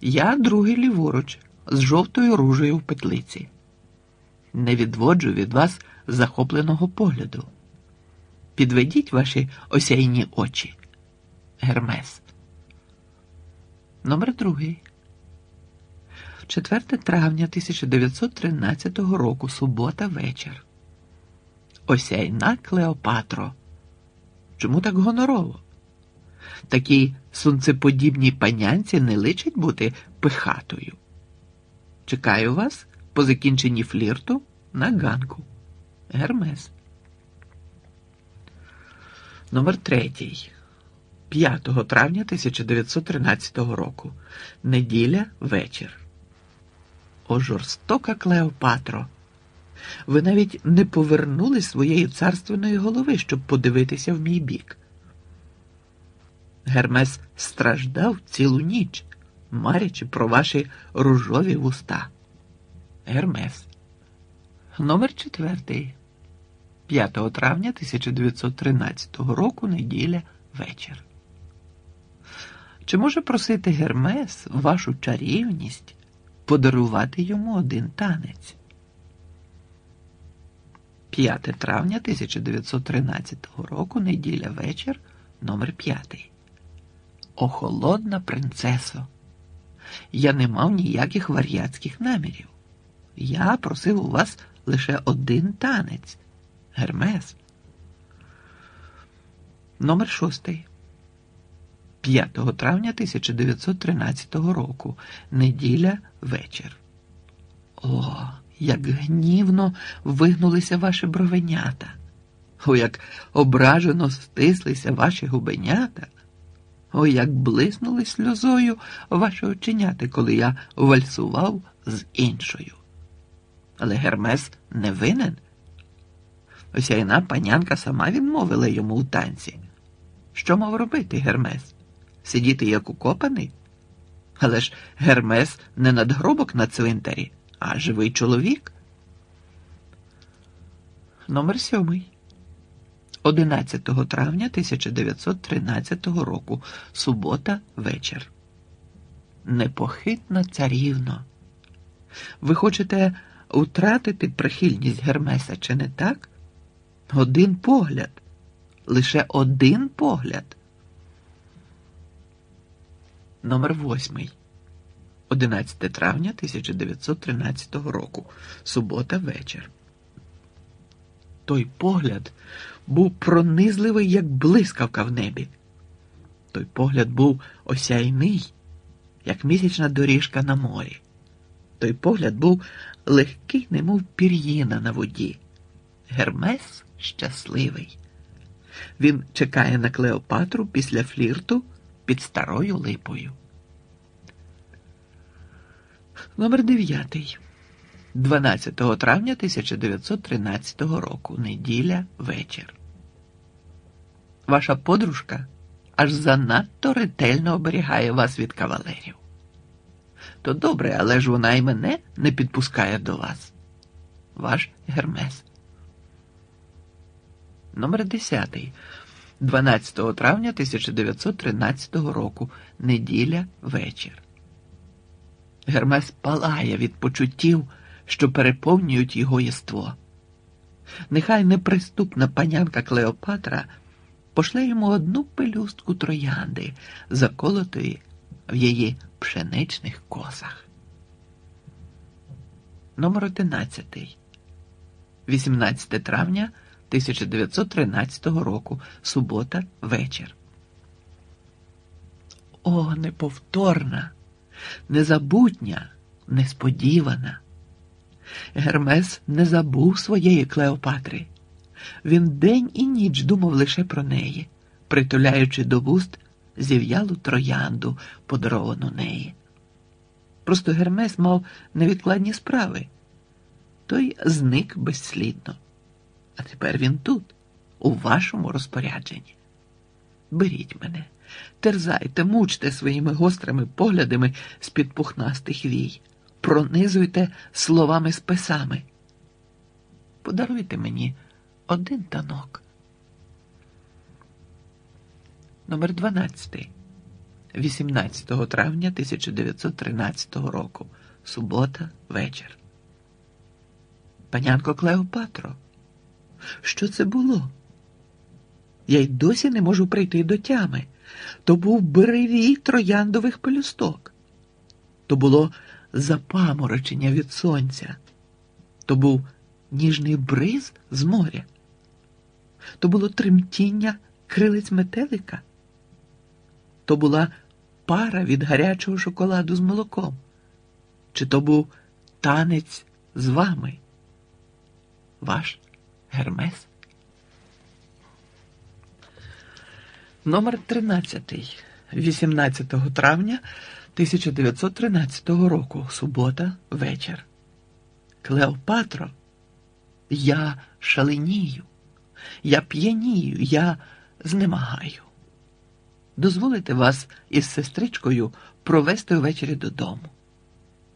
Я другий ліворуч, з жовтою ружею в петлиці. Не відводжу від вас захопленого погляду. Підведіть ваші осяйні очі. Гермес. Номер другий. 4 травня 1913 року. Субота вечір. Осяйна Клеопатро. Чому так гонорово? Такій сонцеподібній панянці не личить бути пихатою. Чекаю вас по закінченні флірту на ганку. Гермес. Номер третій. 5 травня 1913 року. Неділя вечір. О, жорстока Клеопатро. Ви навіть не повернули своєї царственної голови, щоб подивитися в мій бік. Гермес страждав цілу ніч, марячи про ваші ружові вуста. Гермес. Номер четвертий. 5 травня 1913 року, неділя, вечір. Чи може просити Гермес вашу чарівність подарувати йому один танець? 5 травня 1913 року, неділя вечір, номер 5. О, холодна принцесо. Я не мав ніяких вар'яцьких намірів. Я просив у вас лише один танець. Гермес. Номер 6. 5 травня 1913 року. Неділя вечір. О, як гнівно вигнулися ваші бровенята. О, як ображено стислися ваші губенята. О, як блиснули сльозою ваші оченяти, коли я вальсував з іншою. Але Гермес не винен. Осяйна панянка сама відмовила йому у танці. Що мав робити Гермес? Сидіти як укопаний? Але ж Гермес не надгробок на цвинтарі, а живий чоловік. Номер сьомий. 11 травня 1913 року. Субота вечір. Непохитна царівно. Ви хочете втратити прихильність Гермеса, чи не так? Один погляд. Лише один погляд. Номер восьмий. 11 травня 1913 року. Субота вечір. Той погляд був пронизливий, як блискавка в небі. Той погляд був осяйний, як місячна доріжка на морі. Той погляд був легкий, немов пір'їна на воді. Гермес щасливий. Він чекає на Клеопатру після флірту під старою липою. Номер дев'ятий. 12 травня 1913 року. Неділя вечір. Ваша подружка аж занадто ретельно оберігає вас від кавалерів. То добре, але ж вона і мене не підпускає до вас. Ваш Гермес. Номер 10. 12 травня 1913 року. Неділя вечір. Гермес палає від почуттів, що переповнюють його єство. Нехай неприступна панянка Клеопатра пошле йому одну пелюстку троянди, заколотої в її пшеничних косах. Номер 11. 18 травня 1913 року. Субота вечір. О, неповторна, незабутня, несподівана. Гермес не забув своєї Клеопатри. Він день і ніч думав лише про неї, притуляючи до вуст зів'ялу троянду, подаровану неї. Просто Гермес мав невідкладні справи. Той зник безслідно. А тепер він тут, у вашому розпорядженні. Беріть мене, терзайте, мучте своїми гострими поглядами з-під пухнастих вій, пронизуйте словами списами. Подаруйте мені один танок. Номер 12. 18 травня 1913 року. Субота, вечір. Панянко Клеопатро, що це було? Я й досі не можу прийти до тями. То був беревій трояндових пелюсток. То було запаморочення від сонця. То був ніжний бриз з моря. То було тремтіння крилиць метелика. То була пара від гарячого шоколаду з молоком. Чи то був танець з вами? Ваш Гермес? Номер 13. 18 травня 1913 року. Субота, вечір. Клеопатро, я шаленію, я п'янію, я знемагаю. Дозволите вас із сестричкою провести ввечері додому.